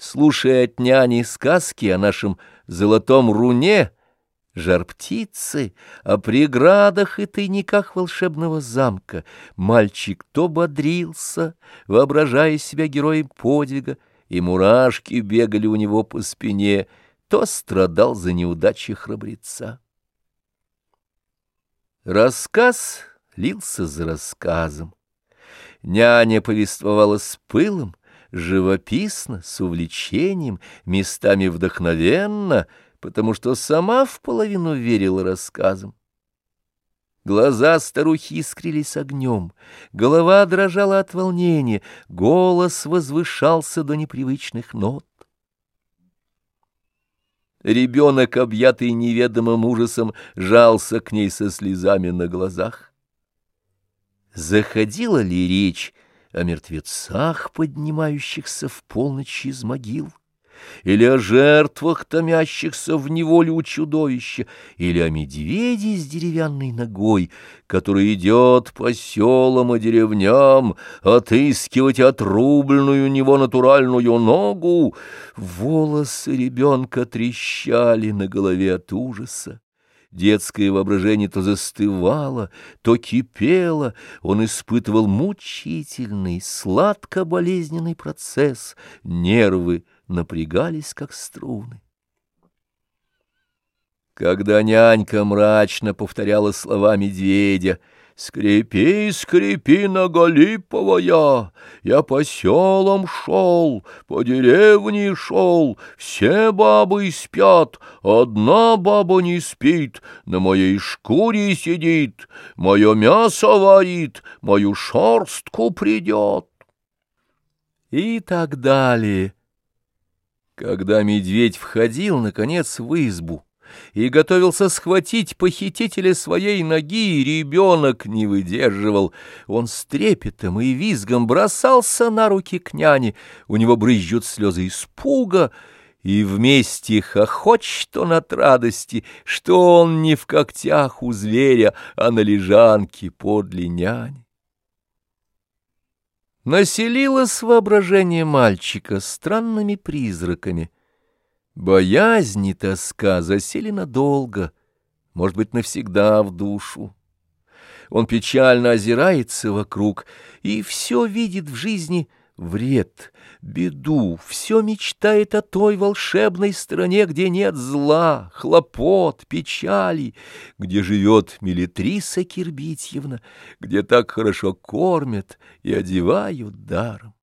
слушая от няни сказки о нашем золотом руне, жар-птицы, о преградах и тайниках волшебного замка, мальчик то бодрился, воображая себя героем подвига, и мурашки бегали у него по спине, то страдал за неудачи храбреца. Рассказ лился за рассказом. Няня повествовала с пылом, живописно, с увлечением, местами вдохновенно, потому что сама в половину верила рассказам. Глаза старухи искрились огнем, голова дрожала от волнения, голос возвышался до непривычных нот. Ребенок, объятый неведомым ужасом, жался к ней со слезами на глазах. Заходила ли речь о мертвецах, поднимающихся в полночь из могил? или о жертвах, томящихся в неволе у чудовища, или о медведе с деревянной ногой, который идет по селам и деревням отыскивать отрубленную него натуральную ногу. Волосы ребенка трещали на голове от ужаса. Детское воображение то застывало, то кипело, он испытывал мучительный, сладко-болезненный процесс, нервы напрягались, как струны. Когда нянька мрачно повторяла слова медведя «Скрипи, скрипи, Наголиповая, я по селам шел, по деревне шел, все бабы спят, одна баба не спит, на моей шкуре сидит, мое мясо варит, мою шерстку придет». И так далее. Когда медведь входил, наконец, в избу и готовился схватить похитителя своей ноги, ребенок не выдерживал. Он с трепетом и визгом бросался на руки к няне, у него брызжут слезы испуга, и вместе хохочет он от радости, что он не в когтях у зверя, а на лежанке подле няни. Населилось воображение мальчика странными призраками. Боязнь и тоска засели надолго, может быть, навсегда в душу. Он печально озирается вокруг и все видит в жизни — вред, беду, все мечтает о той волшебной стране, где нет зла, хлопот, печали, где живет Мелитриса Кирбитьевна, где так хорошо кормят и одевают даром.